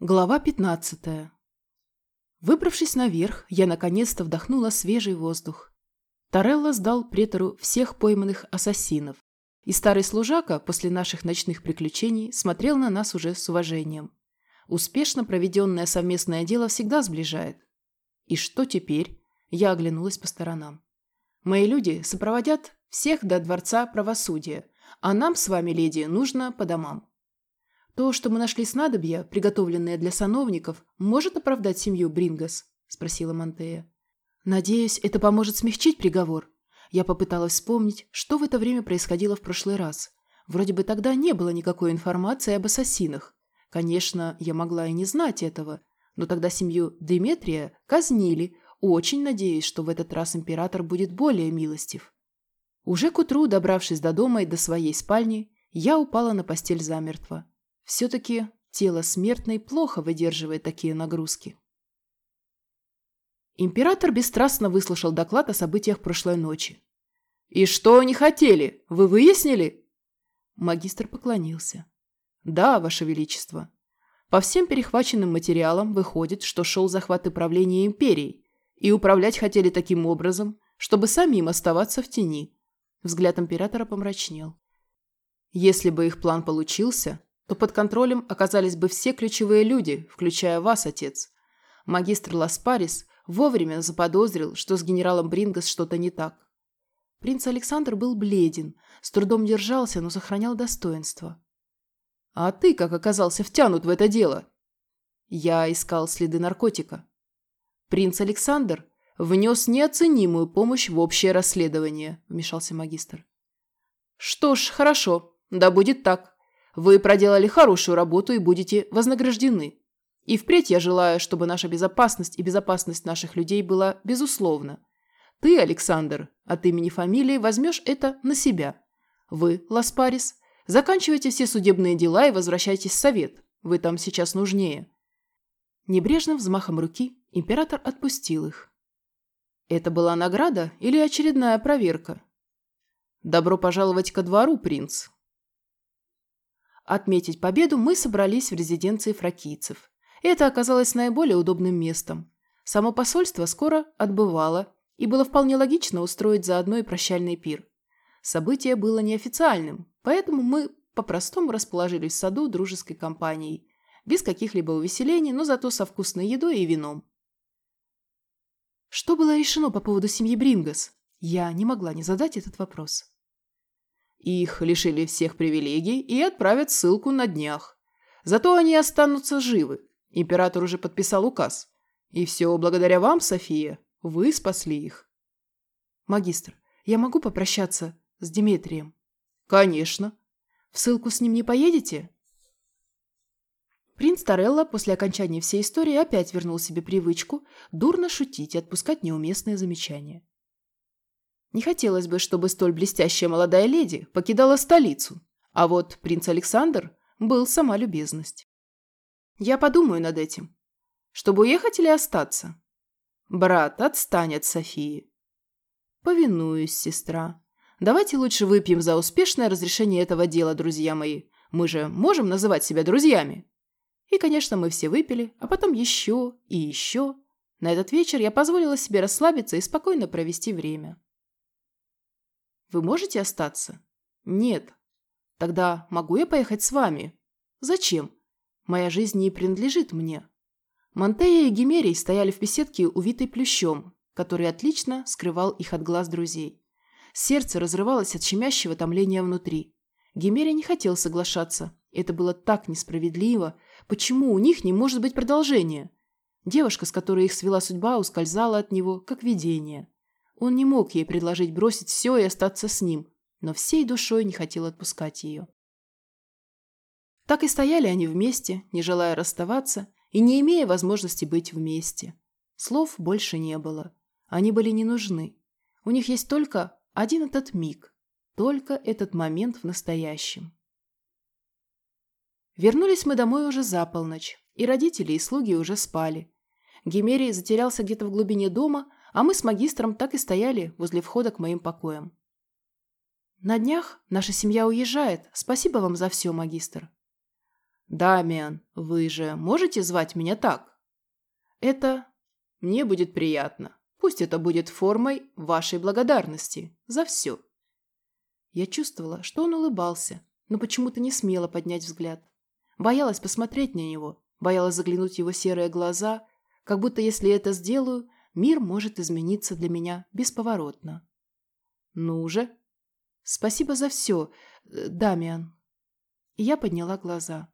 Глава 15. Выбравшись наверх, я наконец-то вдохнула свежий воздух. Торелло сдал претору всех пойманных ассасинов, и старый служака после наших ночных приключений смотрел на нас уже с уважением. Успешно проведенное совместное дело всегда сближает. И что теперь? Я оглянулась по сторонам. Мои люди сопроводят всех до Дворца Правосудия, а нам с вами, леди, нужно по домам. «То, что мы нашли снадобья, приготовленные для сановников, может оправдать семью Брингас?» – спросила Монтея. «Надеюсь, это поможет смягчить приговор». Я попыталась вспомнить, что в это время происходило в прошлый раз. Вроде бы тогда не было никакой информации об ассасинах. Конечно, я могла и не знать этого, но тогда семью Деметрия казнили, очень надеясь, что в этот раз император будет более милостив. Уже к утру, добравшись до дома и до своей спальни, я упала на постель замертво. Все-таки тело смертной плохо выдерживает такие нагрузки. Император бесстрастно выслушал доклад о событиях прошлой ночи. «И что они хотели? Вы выяснили?» Магистр поклонился. «Да, Ваше Величество. По всем перехваченным материалам выходит, что шел захват управления империей, и управлять хотели таким образом, чтобы самим оставаться в тени». Взгляд императора помрачнел. «Если бы их план получился, то под контролем оказались бы все ключевые люди, включая вас, отец. Магистр Ласпарис вовремя заподозрил, что с генералом Брингас что-то не так. Принц Александр был бледен, с трудом держался, но сохранял достоинство. «А ты как оказался втянут в это дело?» Я искал следы наркотика. Принц Александр внес неоценимую помощь в общее расследование, вмешался магистр. Что ж, хорошо, да будет так. Вы проделали хорошую работу и будете вознаграждены. И впредь я желаю, чтобы наша безопасность и безопасность наших людей была безусловна. Ты, Александр, от имени фамилии возьмешь это на себя. Вы, Ласпарис, заканчивайте все судебные дела и возвращайтесь в совет. Вы там сейчас нужнее. Небрежным взмахом руки император отпустил их. Это была награда или очередная проверка? Добро пожаловать ко двору, принц. Отметить победу мы собрались в резиденции фракийцев. Это оказалось наиболее удобным местом. Само посольство скоро отбывало, и было вполне логично устроить заодно и прощальный пир. Событие было неофициальным, поэтому мы по-простому расположились в саду дружеской компанией, без каких-либо увеселений, но зато со вкусной едой и вином. Что было решено по поводу семьи Брингас? Я не могла не задать этот вопрос. Их лишили всех привилегий и отправят ссылку на днях. Зато они останутся живы. Император уже подписал указ. И все благодаря вам, София. Вы спасли их. Магистр, я могу попрощаться с Дмитрием? Конечно. В ссылку с ним не поедете? Принц Торелло после окончания всей истории опять вернул себе привычку дурно шутить и отпускать неуместные замечания. Не хотелось бы, чтобы столь блестящая молодая леди покидала столицу, а вот принц Александр был сама любезность. Я подумаю над этим. Чтобы уехать или остаться? Брат, отстань от Софии. Повинуюсь, сестра. Давайте лучше выпьем за успешное разрешение этого дела, друзья мои. Мы же можем называть себя друзьями. И, конечно, мы все выпили, а потом еще и еще. На этот вечер я позволила себе расслабиться и спокойно провести время. Вы можете остаться? Нет. Тогда могу я поехать с вами? Зачем? Моя жизнь не принадлежит мне. Монтея и Гимерий стояли в беседке, увитой плющом, который отлично скрывал их от глаз друзей. Сердце разрывалось от щемящего томления внутри. Гимерий не хотел соглашаться. Это было так несправедливо. Почему у них не может быть продолжения? Девушка, с которой их свела судьба, ускользала от него, как видение. Он не мог ей предложить бросить все и остаться с ним, но всей душой не хотел отпускать ее. Так и стояли они вместе, не желая расставаться и не имея возможности быть вместе. Слов больше не было. Они были не нужны. У них есть только один этот миг, только этот момент в настоящем. Вернулись мы домой уже за полночь, и родители и слуги уже спали. Гимерий затерялся где-то в глубине дома, а мы с магистром так и стояли возле входа к моим покоям. «На днях наша семья уезжает. Спасибо вам за все, магистр». «Дамиан, вы же можете звать меня так?» «Это... мне будет приятно. Пусть это будет формой вашей благодарности за все». Я чувствовала, что он улыбался, но почему-то не смела поднять взгляд. Боялась посмотреть на него, боялась заглянуть в его серые глаза, как будто если это сделаю, мир может измениться для меня бесповоротно. «Ну же!» «Спасибо за все, э, Дамиан!» Я подняла глаза.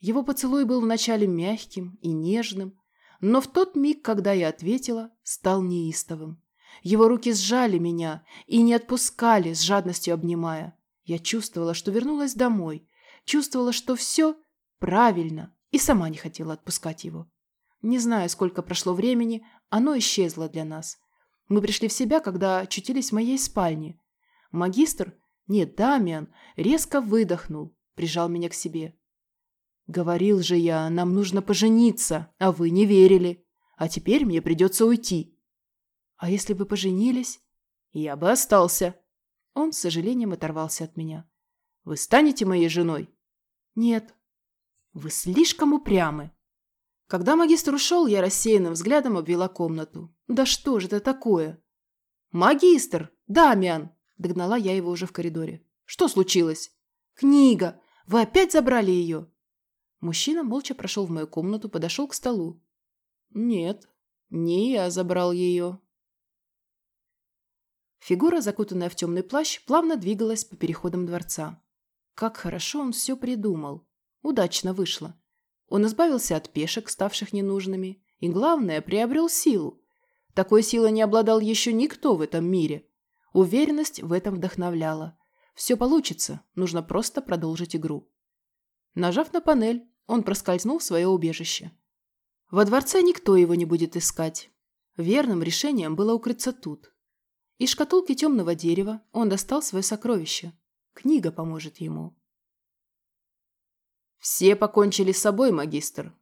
Его поцелуй был вначале мягким и нежным, но в тот миг, когда я ответила, стал неистовым. Его руки сжали меня и не отпускали, с жадностью обнимая. Я чувствовала, что вернулась домой, чувствовала, что все правильно, и сама не хотела отпускать его. Не знаю, сколько прошло времени, оно исчезло для нас. Мы пришли в себя, когда очутились в моей спальне. Магистр, нет, Дамиан, резко выдохнул, прижал меня к себе. Говорил же я, нам нужно пожениться, а вы не верили. А теперь мне придется уйти. А если бы поженились? Я бы остался. Он с сожалением оторвался от меня. Вы станете моей женой? Нет. Вы слишком упрямы. Когда магистр ушел, я рассеянным взглядом обвела комнату. Да что же это такое? Магистр! Дамиан! Догнала я его уже в коридоре. Что случилось? Книга! Вы опять забрали ее? Мужчина молча прошел в мою комнату, подошел к столу. «Нет, не я забрал ее». Фигура, закутанная в темный плащ, плавно двигалась по переходам дворца. Как хорошо он все придумал. Удачно вышло. Он избавился от пешек, ставших ненужными, и, главное, приобрел силу. Такой силой не обладал еще никто в этом мире. Уверенность в этом вдохновляла. Все получится, нужно просто продолжить игру. Нажав на панель, он проскользнул в свое убежище. Во дворце никто его не будет искать. Верным решением было укрыться тут. Из шкатулки темного дерева он достал свое сокровище. Книга поможет ему. «Все покончили с собой, магистр.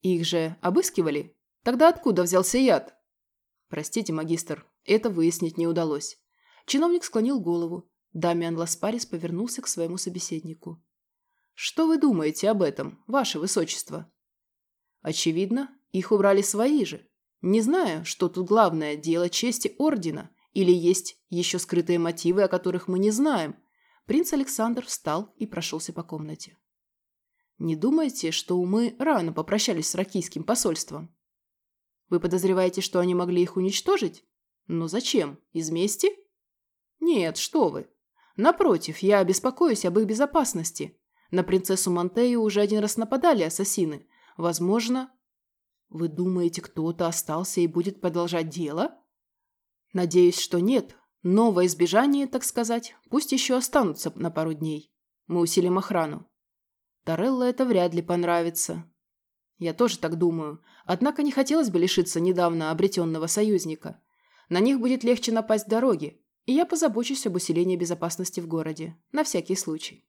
Их же обыскивали? Тогда откуда взялся яд?» «Простите, магистр, это выяснить не удалось». Чиновник склонил голову. Дамиан Ласпарис повернулся к своему собеседнику. Что вы думаете об этом, ваше высочество? Очевидно, их убрали свои же. Не знаю, что тут главное, дело чести ордена, или есть еще скрытые мотивы, о которых мы не знаем. Принц Александр встал и прошелся по комнате. Не думайте, что мы рано попрощались с ракийским посольством. Вы подозреваете, что они могли их уничтожить? Но зачем? Из мести? Нет, что вы. Напротив, я беспокоюсь об их безопасности. На принцессу Монтею уже один раз нападали ассасины. Возможно... Вы думаете, кто-то остался и будет продолжать дело? Надеюсь, что нет. Но во избежание, так сказать, пусть еще останутся на пару дней. Мы усилим охрану. Торелло это вряд ли понравится. Я тоже так думаю. Однако не хотелось бы лишиться недавно обретенного союзника. На них будет легче напасть в дороге, и я позабочусь об усилении безопасности в городе. На всякий случай.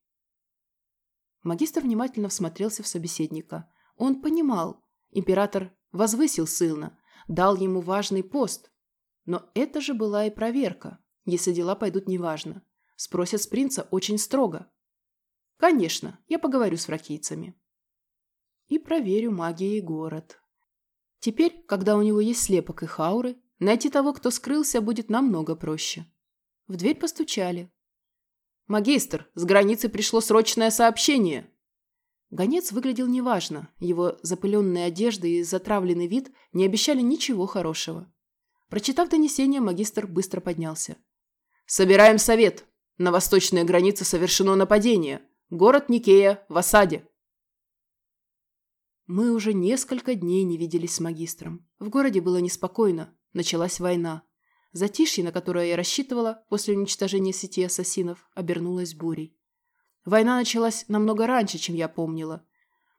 Магистр внимательно всмотрелся в собеседника. Он понимал, император возвысил сына, дал ему важный пост. Но это же была и проверка, если дела пойдут неважно. Спросят с принца очень строго. Конечно, я поговорю с фракийцами. И проверю магией город. Теперь, когда у него есть слепок и хауры, найти того, кто скрылся, будет намного проще. В дверь постучали. «Магистр, с границы пришло срочное сообщение!» Гонец выглядел неважно. Его запыленные одежды и затравленный вид не обещали ничего хорошего. Прочитав донесение, магистр быстро поднялся. «Собираем совет. На восточной границе совершено нападение. Город Никея в осаде». Мы уже несколько дней не виделись с магистром. В городе было неспокойно. Началась война. Затишье, на которое я рассчитывала после уничтожения сети ассасинов, обернулось бурей. Война началась намного раньше, чем я помнила.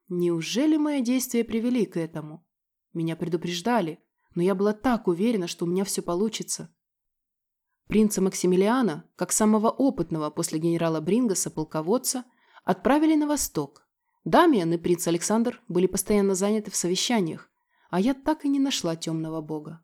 Неужели мои действия привели к этому? Меня предупреждали, но я была так уверена, что у меня все получится. Принца Максимилиана, как самого опытного после генерала Брингаса полководца, отправили на восток. Дамиан и принц Александр были постоянно заняты в совещаниях, а я так и не нашла темного бога.